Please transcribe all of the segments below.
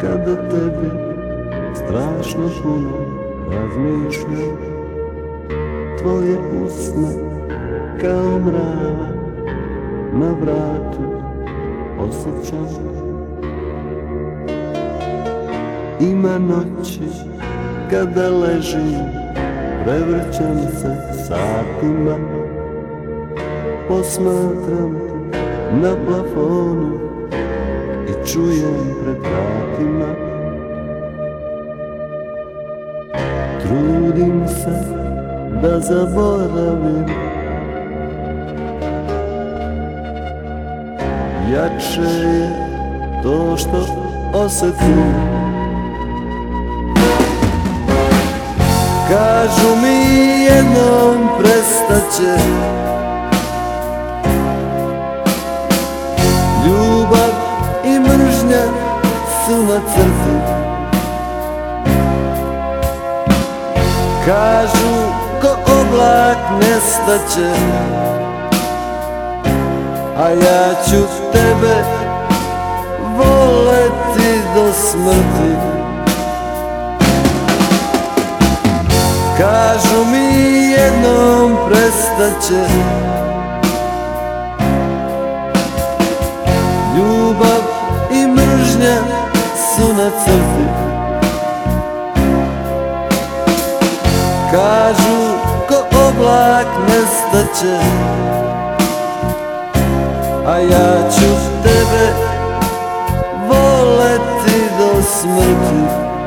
Kada tebi strašno puno razmišljam. Tvoje usne kao mrava na vratu osjećam. Ima noći kada ležim, prevrćam se satima Posmatram na plafonu čujem pred vratima. Trudim se da zaboravim. Jače je to što osjetim. Kažu mi jednom prestaće su na crti Kažu ko oblak nestaće A ja ću tebe voleti do smrti. Kažu mi jednom prestaće su na crti. Kažu ko oblak nestaće A ja ću tebe voleti do smrti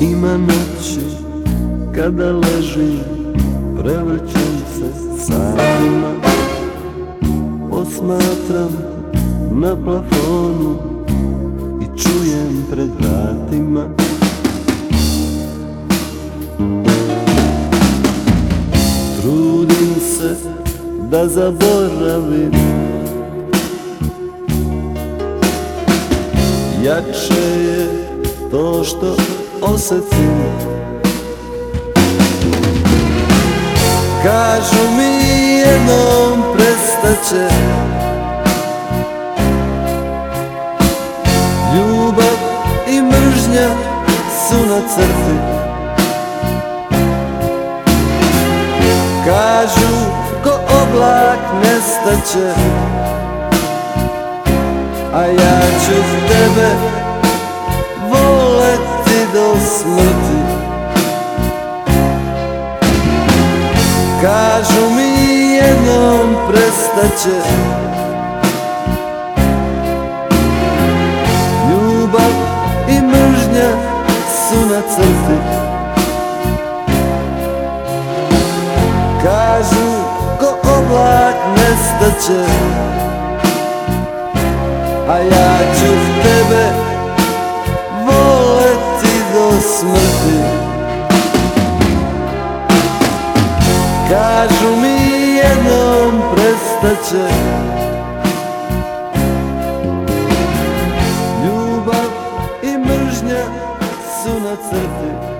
Ima noći kada ležim, prevrćem se satima Posmatram na plafonu i čujem pred vratima. Trudim se da zaboravim Jače je to što osjetim Kažu mi jednom prestaće Ljubav i mržnja su na crti. Kažu ko oblak nestaće A ja ću tebe smrti Kažu mi jednom prestaće. Ljubav i mržnja su na crti. Kažu ko oblak nestaće. A ja ću tebe prestaće Ljubav i mržnja su na crti